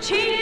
Cheese!